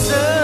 sun.